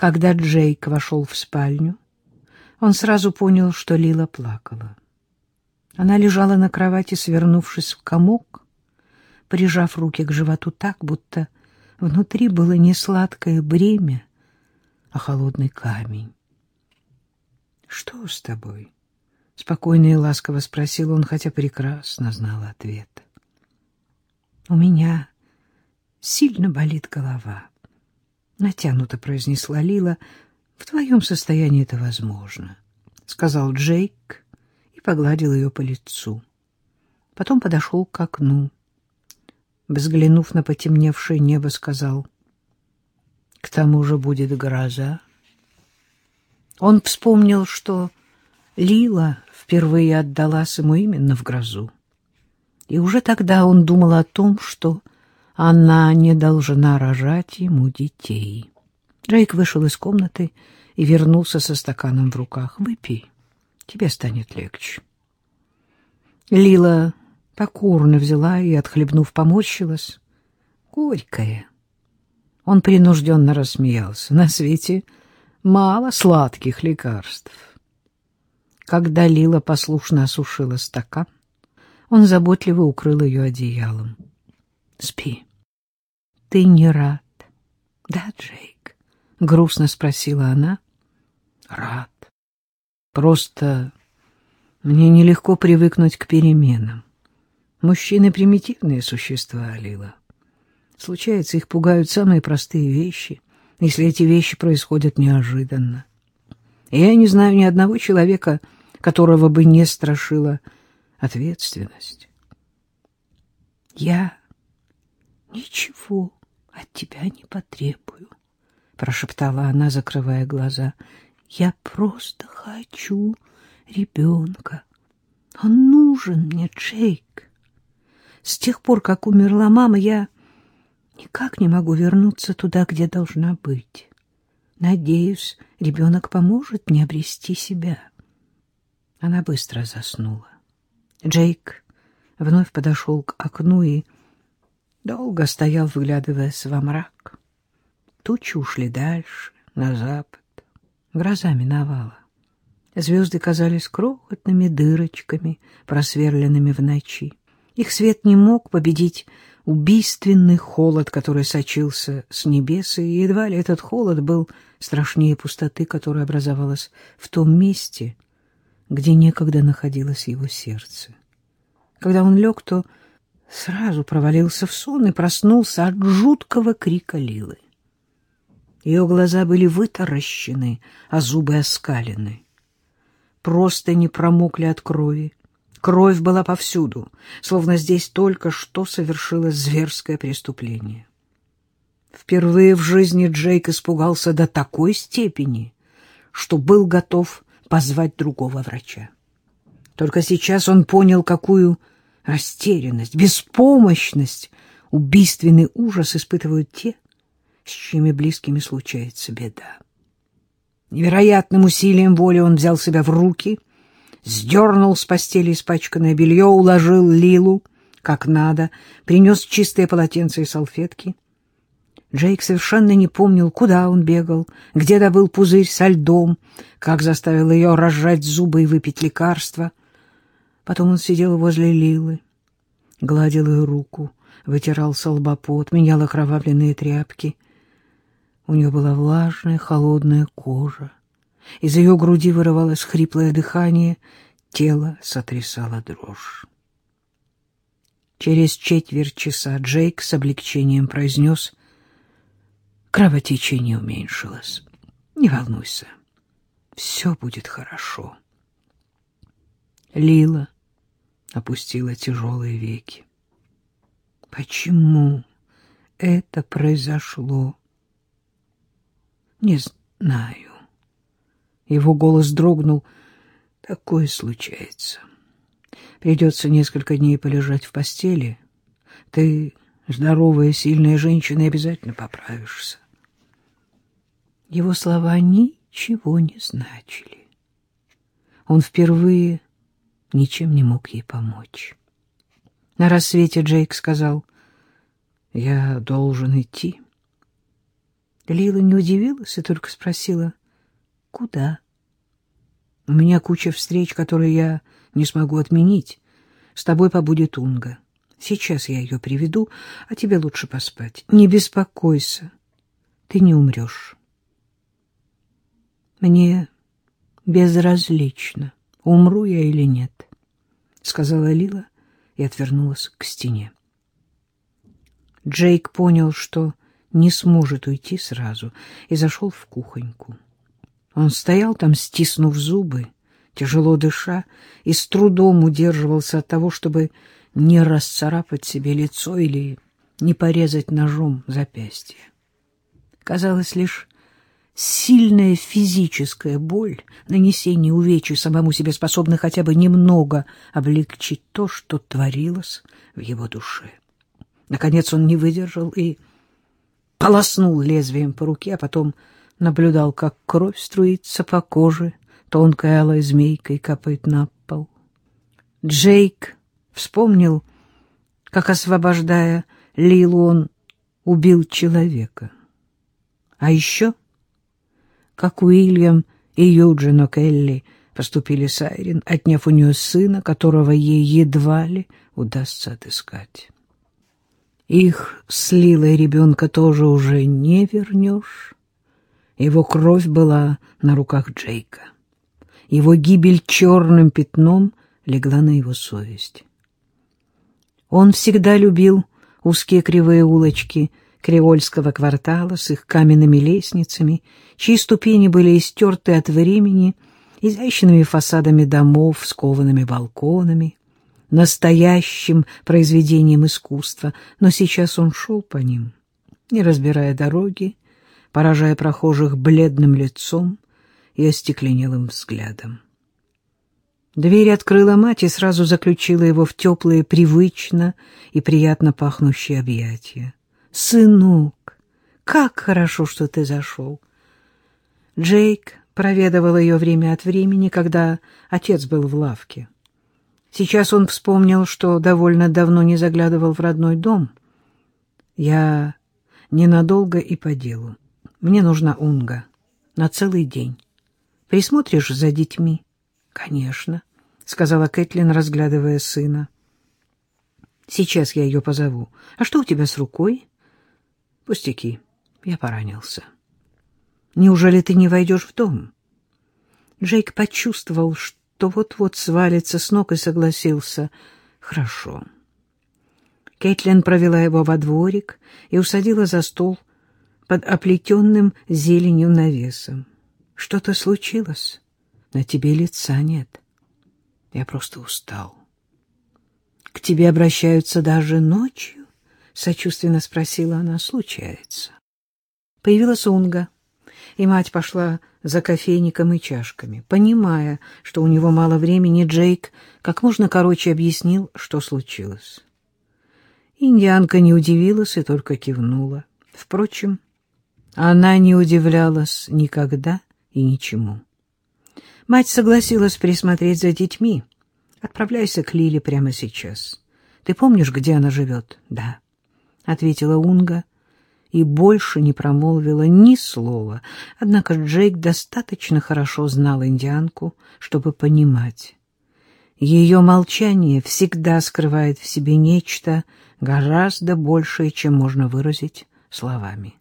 Когда Джейк вошел в спальню, он сразу понял, что Лила плакала. Она лежала на кровати, свернувшись в комок, прижав руки к животу так, будто внутри было не сладкое бремя, а холодный камень. — Что с тобой? — спокойно и ласково спросил он, хотя прекрасно знал ответ. — У меня сильно болит голова, — натянуто произнесла Лила. — В твоем состоянии это возможно, — сказал Джейк и погладил ее по лицу. Потом подошел к окну. Взглянув на потемневшее небо, сказал, — К тому же будет гроза. Он вспомнил, что Лила впервые отдалась ему именно в грозу. И уже тогда он думал о том, что она не должна рожать ему детей. Джейк вышел из комнаты и вернулся со стаканом в руках. «Выпей, тебе станет легче». Лила покорно взяла и, отхлебнув, поморщилась. Горькая. Он принужденно рассмеялся. На свете мало сладких лекарств. Когда Лила послушно осушила стакан, он заботливо укрыл ее одеялом. — Спи. — Ты не рад? — Да, Джейк? — грустно спросила она. — Рад. Просто мне нелегко привыкнуть к переменам. Мужчины — примитивные существа, Лила. Случается, их пугают самые простые вещи, если эти вещи происходят неожиданно. Я не знаю ни одного человека, которого бы не страшила ответственность. Я ничего от тебя не потребую, прошептала она, закрывая глаза. Я просто хочу ребенка. Он нужен мне, Джейк. С тех пор, как умерла мама, я никак не могу вернуться туда, где должна быть. Надеюсь, ребенок поможет мне обрести себя. Она быстро заснула. Джейк вновь подошел к окну и долго стоял, вглядываясь во мрак. Тучи ушли дальше, на запад. Гроза миновала. Звезды казались крохотными дырочками, просверленными в ночи. Их свет не мог победить убийственный холод, который сочился с небес, и едва ли этот холод был страшнее пустоты, которая образовалась в том месте, где некогда находилось его сердце. Когда он лег, то сразу провалился в сон и проснулся от жуткого крика Лилы. Ее глаза были вытаращены, а зубы оскалены. Просто не промокли от крови. Кровь была повсюду, словно здесь только что совершилось зверское преступление. Впервые в жизни Джейк испугался до такой степени, что был готов позвать другого врача. Только сейчас он понял, какую растерянность, беспомощность, убийственный ужас испытывают те, с чьими близкими случается беда. Невероятным усилием воли он взял себя в руки — сдернул с постели испачканное белье, уложил Лилу как надо, принес чистые полотенца и салфетки. Джейк совершенно не помнил, куда он бегал, где добыл пузырь со льдом, как заставил ее разжать зубы и выпить лекарства. Потом он сидел возле Лилы, гладил ее руку, вытирал со лба пот, менял окровавленные тряпки. У нее была влажная, холодная кожа. Из ее груди вырывалось хриплое дыхание, тело сотрясало дрожь. Через четверть часа Джейк с облегчением произнес «Кровотечение уменьшилось. Не волнуйся, все будет хорошо». Лила опустила тяжелые веки. Почему это произошло? Не знаю. Его голос дрогнул. Такое случается. Придется несколько дней полежать в постели. Ты здоровая, сильная женщина, и обязательно поправишься. Его слова ничего не значили. Он впервые ничем не мог ей помочь. На рассвете Джейк сказал, «Я должен идти». Лила не удивилась и только спросила, куда? У меня куча встреч, которые я не смогу отменить. С тобой побудет Унга. Сейчас я ее приведу, а тебе лучше поспать. Не беспокойся, ты не умрешь. Мне безразлично, умру я или нет, — сказала Лила и отвернулась к стене. Джейк понял, что не сможет уйти сразу, и зашел в кухоньку. Он стоял там, стиснув зубы, тяжело дыша, и с трудом удерживался от того, чтобы не расцарапать себе лицо или не порезать ножом запястье. Казалось, лишь сильная физическая боль, нанесение увечий самому себе способна хотя бы немного облегчить то, что творилось в его душе. Наконец он не выдержал и полоснул лезвием по руке, а потом наблюдал, как кровь струится по коже, тонкой алой змейкой капает на пол. Джейк вспомнил, как, освобождая Лилу, он убил человека. А еще, как Уильям и Юджин О'Келли поступили с Айрин, отняв у нее сына, которого ей едва ли удастся отыскать. Их с Лилой ребенка тоже уже не вернешь. Его кровь была на руках Джейка. Его гибель черным пятном легла на его совесть. Он всегда любил узкие кривые улочки креольского квартала с их каменными лестницами, чьи ступени были истерты от времени, изящными фасадами домов с коваными балконами, настоящим произведением искусства, но сейчас он шел по ним, не разбирая дороги, поражая прохожих бледным лицом и остекленелым взглядом. Дверь открыла мать и сразу заключила его в теплые, привычно и приятно пахнущие объятия. «Сынок, как хорошо, что ты зашел!» Джейк проведывал ее время от времени, когда отец был в лавке. Сейчас он вспомнил, что довольно давно не заглядывал в родной дом. «Я ненадолго и по делу. Мне нужна Унга. На целый день. Присмотришь за детьми?» «Конечно», — сказала Кэтлин, разглядывая сына. «Сейчас я ее позову. А что у тебя с рукой?» «Пустяки. Я поранился». «Неужели ты не войдешь в дом?» Джейк почувствовал, что вот-вот свалится с ног и согласился. «Хорошо». Кэтлин провела его во дворик и усадила за стол под оплетенным зеленью навесом. «Что-то случилось?» На тебе лица нет. Я просто устал. — К тебе обращаются даже ночью? — сочувственно спросила она. — Случается. Появилась Унга, и мать пошла за кофейником и чашками. Понимая, что у него мало времени, Джейк как можно короче объяснил, что случилось. Индианка не удивилась и только кивнула. Впрочем, она не удивлялась никогда и ничему. Мать согласилась присмотреть за детьми. Отправляйся к Лиле прямо сейчас. Ты помнишь, где она живет? — Да, — ответила Унга и больше не промолвила ни слова. Однако Джейк достаточно хорошо знал индианку, чтобы понимать. Ее молчание всегда скрывает в себе нечто гораздо большее, чем можно выразить словами.